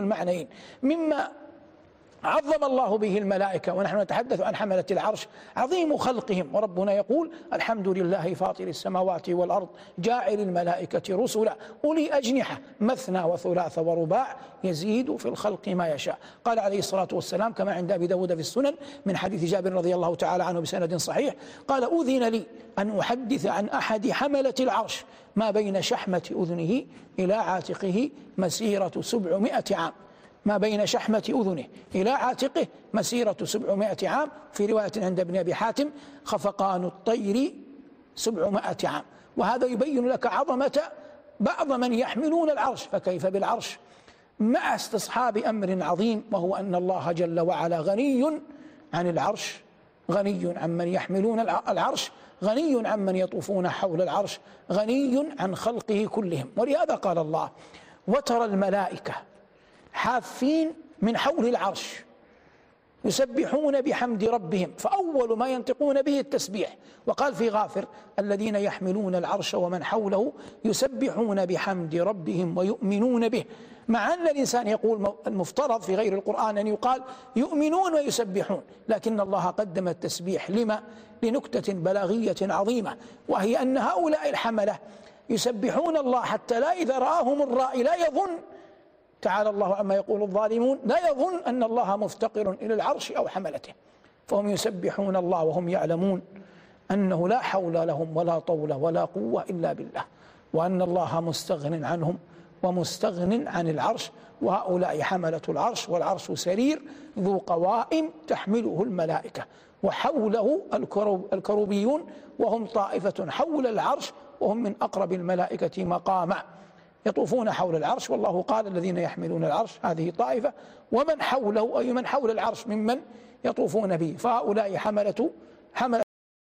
المعنيين مما عظم الله به الملائكة ونحن نتحدث عن حملة العرش عظيم خلقهم وربنا يقول الحمد لله فاطر السماوات والأرض جاعل الملائكة رسلا أولي أجنحة مثنى وثلاث ورباع يزيد في الخلق ما يشاء. قال عليه الصلاة والسلام كما عند أبي داود في السنن من حديث جابر رضي الله تعالى عنه بسند صحيح قال أذن لي أن أحدث عن أحد حملة العرش ما بين شحمة أذنه إلى عاتقه مسيرة سبعمائة عام. ما بين شحمة أذنه. إلى عاتقه مسيرة سبعمائة عام. في رواية عند ابن أبي حاتم خفقان الطير سبعمائة عام. وهذا يبين لك عظمة بعض من يحملون العرش. فكيف بالعرش؟ مع استصحاب أمر عظيم وهو أن الله جل وعلا غني عن العرش. غني عن من يحملون العرش. غني عن من يطوفون حول العرش. غني عن خلقه كلهم. ولهذا قال الله وترى الملائكة حافين من حول العرش يسبحون بحمد ربهم فأول ما ينطقون به التسبيح وقال في غافر الذين يحملون العرش ومن حوله يسبحون بحمد ربهم ويؤمنون به. مع أن الإنسان يقول المفترض في غير القرآن أن يقال يؤمنون ويسبحون لكن الله قدم التسبيح لما؟ لنكتة بلاغية عظيمة وهي أن هؤلاء الحملة يسبحون الله حتى لا إذا رآهم الرائي لا يظن تعالى الله عما يقول الظالمون لا يظن أن الله مفتقر إلى العرش أو حملته. فهم يسبحون الله وهم يعلمون أنه لا حول لهم ولا طول ولا قوة إلا بالله وأن الله مستغن عنهم ومستغن عن العرش وهؤلاء حملة العرش والعرش سرير ذو قوائم تحمله الملائكة وحوله الكروبيون وهم طائفة حول العرش وهم من أقرب الملائكة مقاما. يطوفون حول العرش والله قال الذين يحملون العرش هذه طائفة ومن حوله أي من حول العرش ممن يطوفون به؟ فهؤلاء حملة حملة